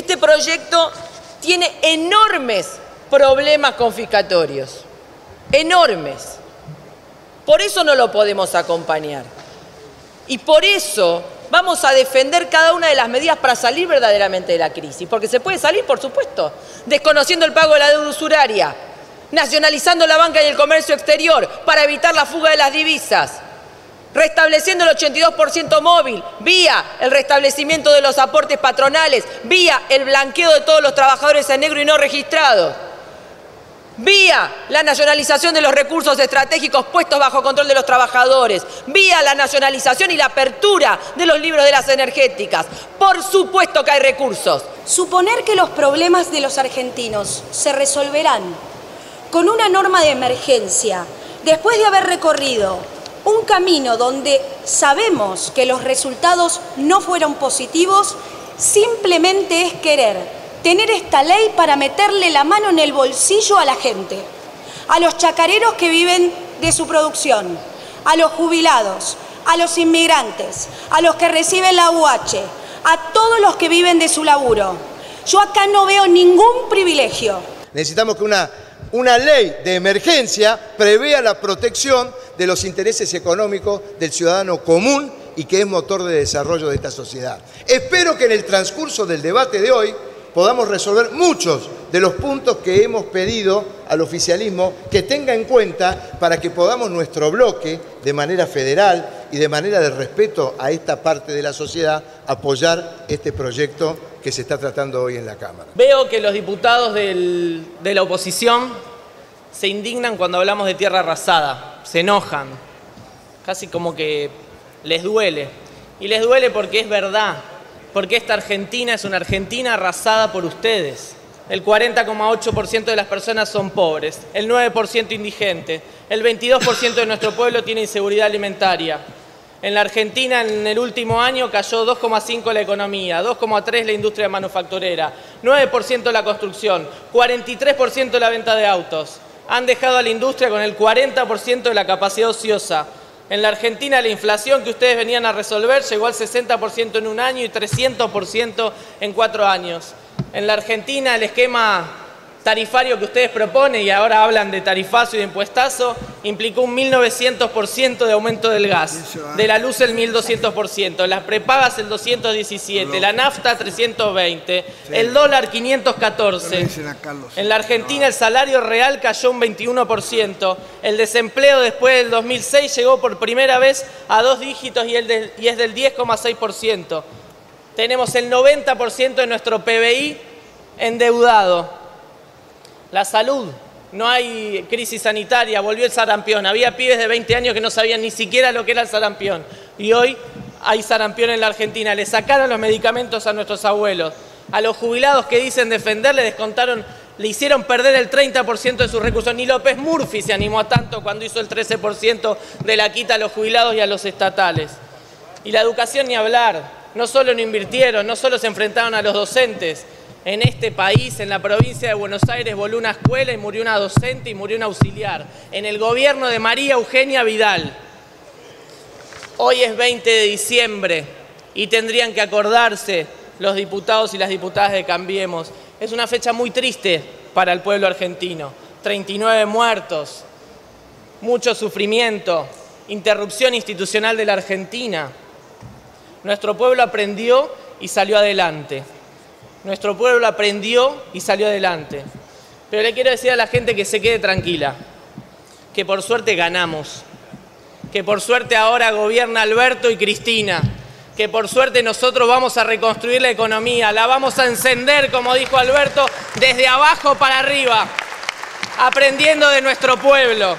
Este proyecto tiene enormes problemas confiscatorios, enormes. Por eso no lo podemos acompañar. Y por eso vamos a defender cada una de las medidas para salir verdaderamente de la crisis. Porque se puede salir, por supuesto, desconociendo el pago de la deuda usuraria, nacionalizando la banca y el comercio exterior para evitar la fuga de las divisas, restableciendo el 82% móvil, vía el restablecimiento de los aportes patronales, vía el blanqueo de todos los trabajadores en negro y no registrados, vía la nacionalización de los recursos estratégicos puestos bajo control de los trabajadores, vía la nacionalización y la apertura de los libros de las energéticas. Por supuesto que hay recursos. Suponer que los problemas de los argentinos se resolverán con una norma de emergencia, después de haber recorrido un camino donde sabemos que los resultados no fueron positivos, simplemente es querer tener esta ley para meterle la mano en el bolsillo a la gente, a los chacareros que viven de su producción, a los jubilados, a los inmigrantes, a los que reciben la UH, a todos los que viven de su laburo. Yo acá no veo ningún privilegio. Necesitamos que una, una ley de emergencia prevea la protección de los intereses económicos del ciudadano común y que es motor de desarrollo de esta sociedad. Espero que en el transcurso del debate de hoy podamos resolver muchos de los puntos que hemos pedido al oficialismo que tenga en cuenta para que podamos nuestro bloque, de manera federal y de manera de respeto a esta parte de la sociedad, apoyar este proyecto que se está tratando hoy en la Cámara. Veo que los diputados de la oposición se indignan cuando hablamos de tierra arrasada, se enojan, casi como que les duele. Y les duele porque es verdad, porque esta Argentina es una Argentina arrasada por ustedes. El 40,8% de las personas son pobres, el 9% indigente, el 22% de nuestro pueblo tiene inseguridad alimentaria. En la Argentina en el último año cayó 2,5 la economía, 2,3 la industria manufacturera, 9% la construcción, 43% la venta de autos. Han dejado a la industria con el 40% de la capacidad ociosa, en la Argentina la inflación que ustedes venían a resolver llegó al 60% en un año y 300% en cuatro años. En la Argentina el esquema tarifario que ustedes proponen, y ahora hablan de tarifazo y de impuestazo, implicó un 1900% de aumento del gas, de la luz el 1200%, las prepagas el 217, la nafta 320, el dólar 514. En la Argentina el salario real cayó un 21%, el desempleo después del 2006 llegó por primera vez a dos dígitos y, y es del 10,6%. Tenemos el 90% de nuestro PBI endeudado. La salud, no hay crisis sanitaria, volvió el sarampión. Había pibes de 20 años que no sabían ni siquiera lo que era el sarampión. Y hoy hay sarampión en la Argentina. Le sacaron los medicamentos a nuestros abuelos. A los jubilados que dicen defender le descontaron, le hicieron perder el 30% de sus recursos. Ni López Murphy se animó a tanto cuando hizo el 13% de la quita a los jubilados y a los estatales. Y la educación ni hablar. No solo no invirtieron, no solo se enfrentaron a los docentes, en este país, en la provincia de Buenos Aires, voló una escuela y murió una docente y murió un auxiliar. En el gobierno de María Eugenia Vidal. Hoy es 20 de diciembre y tendrían que acordarse los diputados y las diputadas de Cambiemos. Es una fecha muy triste para el pueblo argentino. 39 muertos, mucho sufrimiento, interrupción institucional de la Argentina. Nuestro pueblo aprendió y salió adelante. Nuestro pueblo aprendió y salió adelante. Pero le quiero decir a la gente que se quede tranquila, que por suerte ganamos, que por suerte ahora gobierna Alberto y Cristina, que por suerte nosotros vamos a reconstruir la economía, la vamos a encender, como dijo Alberto, desde abajo para arriba, aprendiendo de nuestro pueblo.